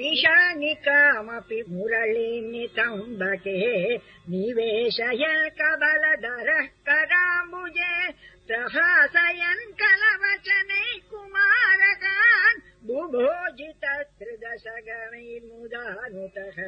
निशानिकामपि मुरळीनितम्बके निवेशय कबलधरः कराम्बुजे प्रहासयन् कलवचनै कुमारकान् बुभोजित त्रिदश गणैर्मुदानुतः